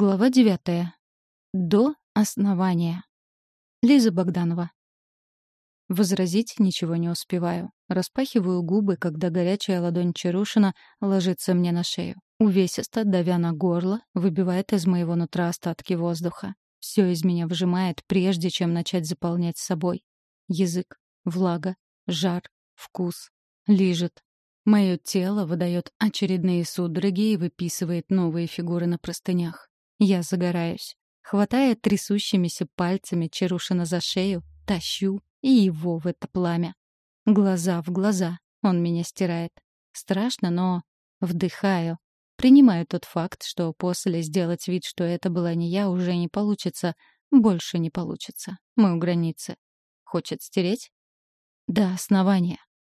Глава девятая. До основания. Лиза Богданова. Возразить ничего не успеваю. Распахиваю губы, когда горячая ладонь Чарушина ложится мне на шею. Увесисто, давя на горло, выбивает из моего нутра остатки воздуха. Все из меня выжимает, прежде чем начать заполнять собой. Язык, влага, жар, вкус. Лижет. Мое тело выдает очередные судороги и выписывает новые фигуры на простынях. Я загораюсь. Хватая трясущимися пальцами Чарушина за шею, тащу и его в это пламя. Глаза в глаза. Он меня стирает. Страшно, но вдыхаю. Принимаю тот факт, что после сделать вид, что это была не я, уже не получится. Больше не получится. Мы у границы. Хочет стереть? До основания.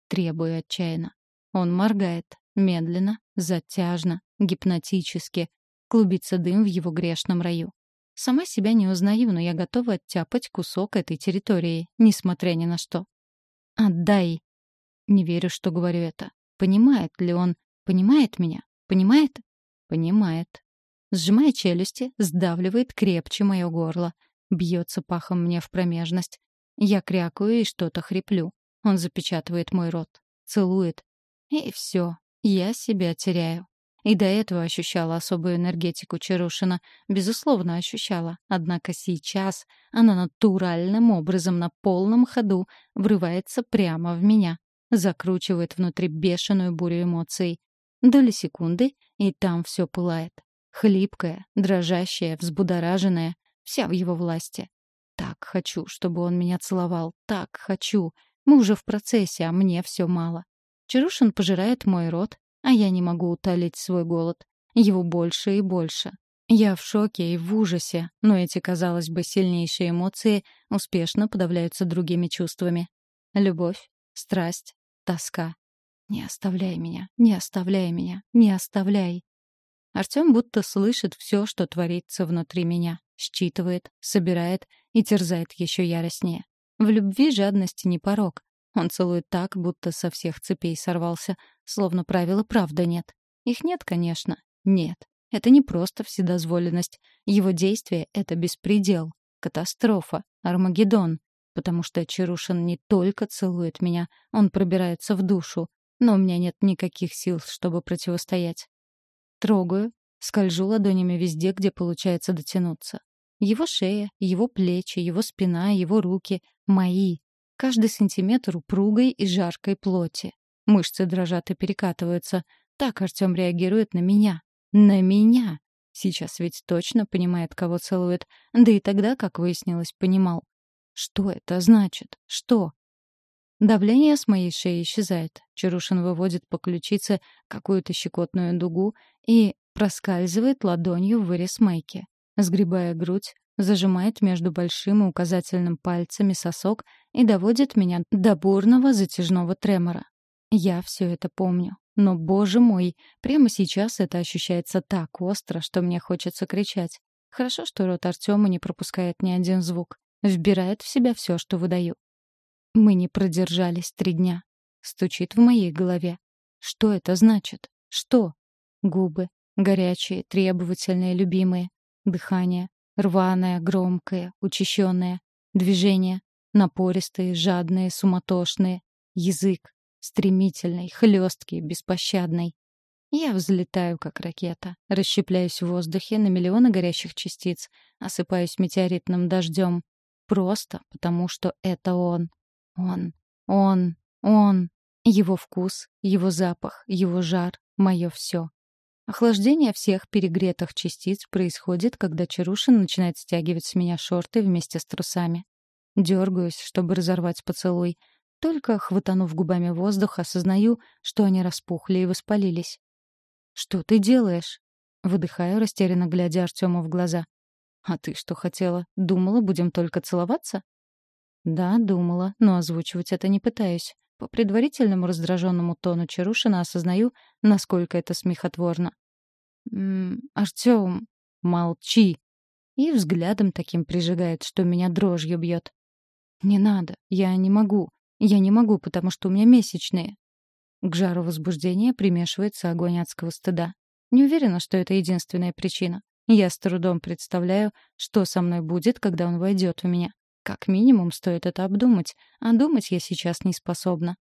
Требую отчаянно. Он моргает. Медленно, затяжно, гипнотически, Клубится дым в его грешном раю. Сама себя не узнаю, но я готова оттяпать кусок этой территории, несмотря ни на что. «Отдай!» Не верю, что говорю это. Понимает ли он? Понимает меня? Понимает? Понимает. Сжимая челюсти, сдавливает крепче мое горло. Бьется пахом мне в промежность. Я крякаю и что-то хриплю. Он запечатывает мой рот. Целует. И все. Я себя теряю. И до этого ощущала особую энергетику Чарушина. Безусловно, ощущала. Однако сейчас она натуральным образом на полном ходу врывается прямо в меня. Закручивает внутри бешеную бурю эмоций. Доли секунды, и там все пылает. Хлипкая, дрожащая, взбудораженная, вся в его власти. Так хочу, чтобы он меня целовал. Так хочу. Мы уже в процессе, а мне все мало. Чарушин пожирает мой рот, а я не могу утолить свой голод. Его больше и больше. Я в шоке и в ужасе, но эти, казалось бы, сильнейшие эмоции успешно подавляются другими чувствами. Любовь, страсть, тоска. Не оставляй меня, не оставляй меня, не оставляй. Артём будто слышит все, что творится внутри меня, считывает, собирает и терзает еще яростнее. В любви жадности не порог, он целует так, будто со всех цепей сорвался, словно правила правда нет. Их нет, конечно. Нет. Это не просто вседозволенность. Его действие — это беспредел, катастрофа, Армагеддон. Потому что Чарушин не только целует меня, он пробирается в душу, но у меня нет никаких сил, чтобы противостоять. Трогаю, скольжу ладонями везде, где получается дотянуться. Его шея, его плечи, его спина, его руки — мои, Каждый сантиметр упругой и жаркой плоти. Мышцы дрожат и перекатываются. Так Артём реагирует на меня. На меня! Сейчас ведь точно понимает, кого целует. Да и тогда, как выяснилось, понимал. Что это значит? Что? Давление с моей шеи исчезает. Чарушин выводит по ключице какую-то щекотную дугу и проскальзывает ладонью в вырез майки. Сгребая грудь, зажимает между большим и указательным пальцами сосок и доводит меня до бурного затяжного тремора. Я все это помню. Но, боже мой, прямо сейчас это ощущается так остро, что мне хочется кричать. Хорошо, что рот Артема не пропускает ни один звук. Вбирает в себя все, что выдаю. Мы не продержались три дня. Стучит в моей голове. Что это значит? Что? Губы. Горячие, требовательные, любимые. Дыхание. Рваное, громкое, учащенное. Движения. Напористые, жадные, суматошные. Язык. Стремительный, хлесткий, беспощадный. Я взлетаю, как ракета, расщепляюсь в воздухе на миллионы горящих частиц, осыпаюсь метеоритным дождем. Просто потому, что это он. Он. Он. Он. Его вкус, его запах, его жар — мое все. Охлаждение всех перегретых частиц происходит, когда Чарушин начинает стягивать с меня шорты вместе с трусами. Дергаюсь, чтобы разорвать поцелуй. Только, хватанув губами воздух, осознаю, что они распухли и воспалились. «Что ты делаешь?» Выдыхаю, растерянно глядя Артему в глаза. «А ты что хотела? Думала, будем только целоваться?» «Да, думала, но озвучивать это не пытаюсь. По предварительному раздраженному тону Чарушина осознаю, насколько это смехотворно. «М Артём, молчи!» И взглядом таким прижигает, что меня дрожью бьет. «Не надо, я не могу. Я не могу, потому что у меня месячные». К жару возбуждения примешивается огонь адского стыда. Не уверена, что это единственная причина. Я с трудом представляю, что со мной будет, когда он войдет в меня. Как минимум, стоит это обдумать, а думать я сейчас не способна.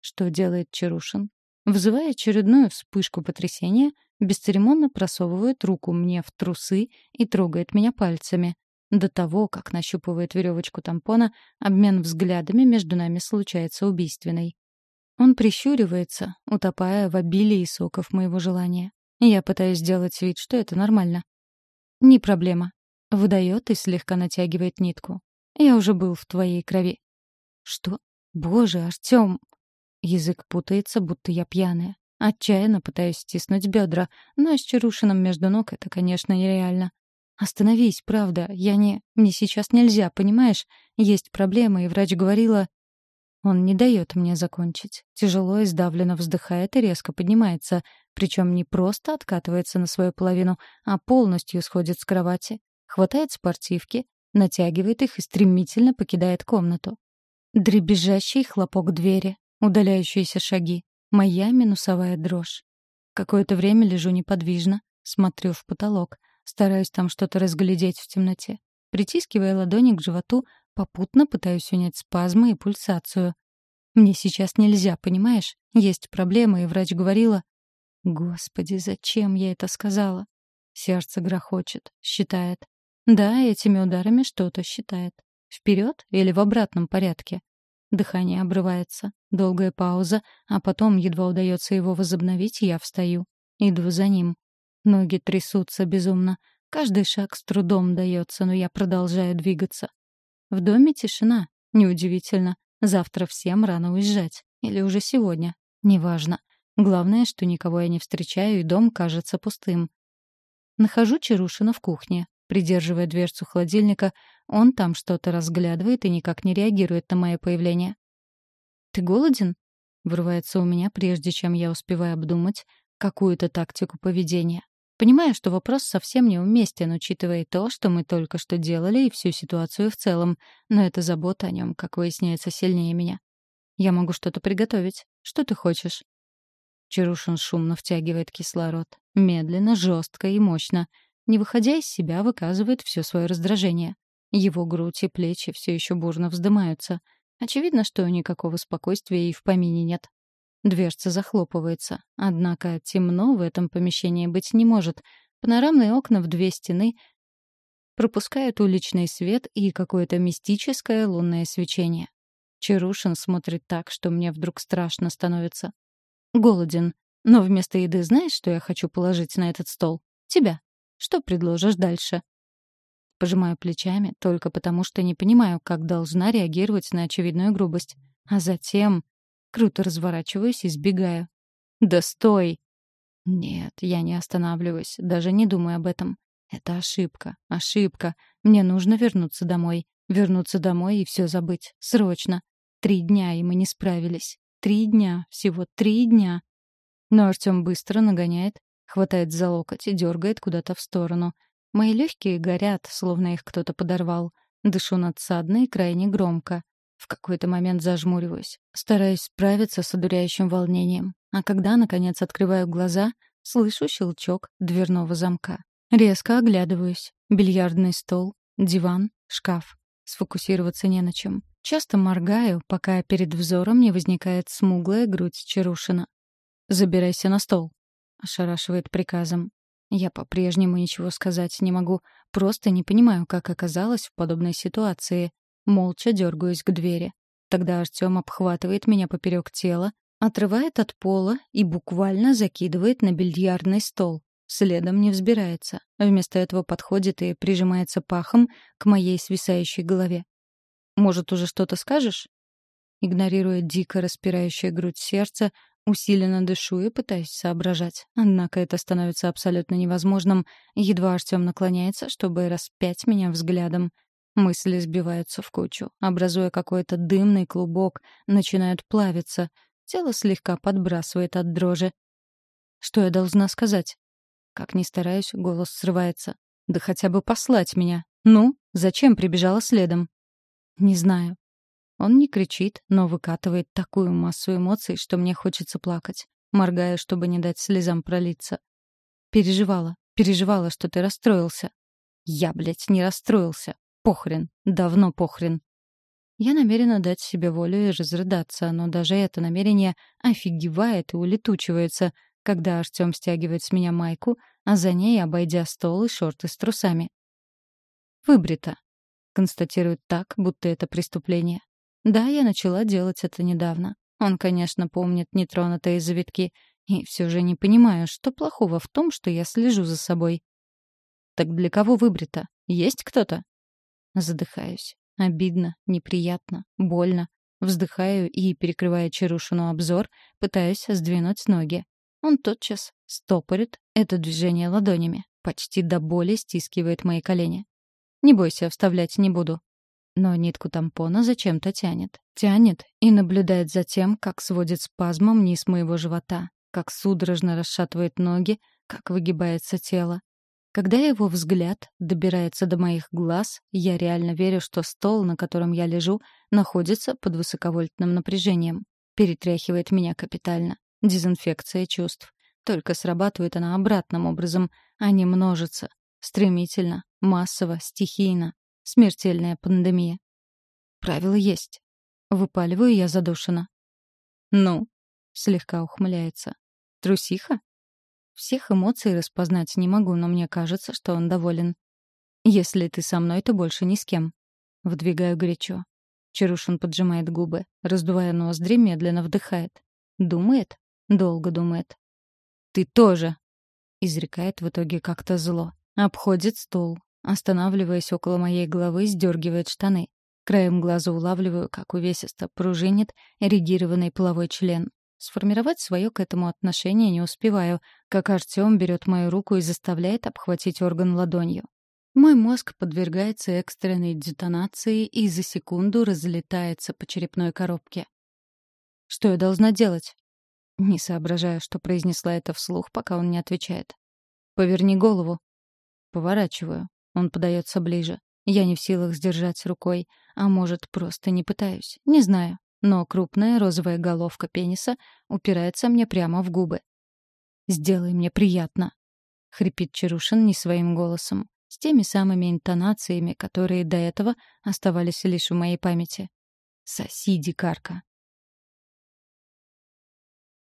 Что делает Чарушин? Вызывая очередную вспышку потрясения, бесцеремонно просовывает руку мне в трусы и трогает меня пальцами. До того, как нащупывает веревочку тампона, обмен взглядами между нами случается убийственный. Он прищуривается, утопая в обилии соков моего желания. Я пытаюсь сделать вид, что это нормально. «Не проблема». Выдает и слегка натягивает нитку. «Я уже был в твоей крови». «Что? Боже, Артём!» Язык путается, будто я пьяная. Отчаянно пытаюсь стиснуть бедра, но с Чарушиным между ног это, конечно, нереально. «Остановись, правда, я не... Мне сейчас нельзя, понимаешь? Есть проблемы, и врач говорила...» Он не дает мне закончить. Тяжело и сдавленно вздыхает и резко поднимается. Причем не просто откатывается на свою половину, а полностью сходит с кровати. Хватает спортивки, натягивает их и стремительно покидает комнату. Дребезжащий хлопок двери, удаляющиеся шаги. Моя минусовая дрожь. Какое-то время лежу неподвижно, смотрю в потолок, стараюсь там что-то разглядеть в темноте. Притискивая ладони к животу, Попутно пытаюсь унять спазмы и пульсацию. Мне сейчас нельзя, понимаешь? Есть проблемы, и врач говорила... Господи, зачем я это сказала? Сердце грохочет, считает. Да, этими ударами что-то считает. Вперед или в обратном порядке? Дыхание обрывается. Долгая пауза, а потом, едва удается его возобновить, я встаю. Иду за ним. Ноги трясутся безумно. Каждый шаг с трудом дается, но я продолжаю двигаться. В доме тишина. Неудивительно. Завтра всем рано уезжать. Или уже сегодня. Неважно. Главное, что никого я не встречаю, и дом кажется пустым. Нахожу Чарушина в кухне. Придерживая дверцу холодильника, он там что-то разглядывает и никак не реагирует на мое появление. «Ты голоден?» — вырывается у меня, прежде чем я успеваю обдумать какую-то тактику поведения. Понимаю, что вопрос совсем неуместен, учитывая то, что мы только что делали, и всю ситуацию в целом, но эта забота о нем, как выясняется, сильнее меня. Я могу что-то приготовить. Что ты хочешь? Чарушин шумно втягивает кислород. Медленно, жестко и мощно. Не выходя из себя, выказывает все свое раздражение. Его грудь и плечи все еще бурно вздымаются. Очевидно, что никакого спокойствия и в помине нет. Дверца захлопывается. Однако темно в этом помещении быть не может. Панорамные окна в две стены пропускают уличный свет и какое-то мистическое лунное свечение. Чарушин смотрит так, что мне вдруг страшно становится. Голоден. Но вместо еды знаешь, что я хочу положить на этот стол? Тебя. Что предложишь дальше? Пожимаю плечами только потому, что не понимаю, как должна реагировать на очевидную грубость. А затем Круто разворачиваюсь и сбегаю. «Да стой!» Нет, я не останавливаюсь, даже не думаю об этом. Это ошибка, ошибка. Мне нужно вернуться домой. Вернуться домой и все забыть. Срочно. Три дня, и мы не справились. Три дня, всего три дня. Но Артем быстро нагоняет, хватает за локоть и дергает куда-то в сторону. Мои легкие горят, словно их кто-то подорвал. Дышу надсадно и крайне громко. В какой-то момент зажмуриваюсь, стараюсь справиться с одуряющим волнением. А когда, наконец, открываю глаза, слышу щелчок дверного замка. Резко оглядываюсь. Бильярдный стол, диван, шкаф. Сфокусироваться не на чем. Часто моргаю, пока перед взором не возникает смуглая грудь Чарушина. «Забирайся на стол», — ошарашивает приказом. Я по-прежнему ничего сказать не могу, просто не понимаю, как оказалась в подобной ситуации. Молча дергаюсь к двери. Тогда Артем обхватывает меня поперек тела, отрывает от пола и буквально закидывает на бильярдный стол. Следом не взбирается. Вместо этого подходит и прижимается пахом к моей свисающей голове. «Может, уже что-то скажешь?» Игнорируя дико распирающую грудь сердца, усиленно дышу и пытаюсь соображать. Однако это становится абсолютно невозможным. Едва Артем наклоняется, чтобы распять меня взглядом. Мысли сбиваются в кучу, образуя какой-то дымный клубок, начинают плавиться. Тело слегка подбрасывает от дрожи. Что я должна сказать? Как ни стараюсь, голос срывается. Да хотя бы послать меня. Ну, зачем прибежала следом? Не знаю. Он не кричит, но выкатывает такую массу эмоций, что мне хочется плакать. Моргаю, чтобы не дать слезам пролиться. Переживала. Переживала, что ты расстроился. Я, блядь, не расстроился. Похрен. Давно похрен. Я намерена дать себе волю и разрыдаться, но даже это намерение офигевает и улетучивается, когда Артём стягивает с меня майку, а за ней, обойдя стол и шорты с трусами. «Выбрито», — констатирует так, будто это преступление. Да, я начала делать это недавно. Он, конечно, помнит нетронутые завитки, и все же не понимаю, что плохого в том, что я слежу за собой. «Так для кого выбрито? Есть кто-то?» Задыхаюсь. Обидно, неприятно, больно. Вздыхаю и, перекрывая Чарушину обзор, пытаюсь сдвинуть ноги. Он тотчас стопорит это движение ладонями, почти до боли стискивает мои колени. «Не бойся, вставлять не буду». Но нитку тампона зачем-то тянет. Тянет и наблюдает за тем, как сводит спазмом низ моего живота, как судорожно расшатывает ноги, как выгибается тело. Когда его взгляд добирается до моих глаз, я реально верю, что стол, на котором я лежу, находится под высоковольтным напряжением. Перетряхивает меня капитально. Дезинфекция чувств. Только срабатывает она обратным образом, а не множится. Стремительно, массово, стихийно. Смертельная пандемия. Правило есть. Выпаливаю я задушенно. «Ну?» — слегка ухмыляется. «Трусиха?» Всех эмоций распознать не могу, но мне кажется, что он доволен. «Если ты со мной, то больше ни с кем». Вдвигаю горячо. Чарушин поджимает губы, раздувая ноздри, медленно вдыхает. Думает? Долго думает. «Ты тоже!» — изрекает в итоге как-то зло. Обходит стол. Останавливаясь около моей головы, сдергивает штаны. Краем глаза улавливаю, как увесисто пружинит эрегированный половой член. Сформировать свое к этому отношение не успеваю, как Артём берет мою руку и заставляет обхватить орган ладонью. Мой мозг подвергается экстренной детонации и за секунду разлетается по черепной коробке. Что я должна делать? Не соображаю, что произнесла это вслух, пока он не отвечает. «Поверни голову». Поворачиваю. Он подается ближе. Я не в силах сдержать рукой, а может, просто не пытаюсь. Не знаю но крупная розовая головка пениса упирается мне прямо в губы. «Сделай мне приятно», — хрипит Чарушин не своим голосом, с теми самыми интонациями, которые до этого оставались лишь в моей памяти. «Соси, дикарка».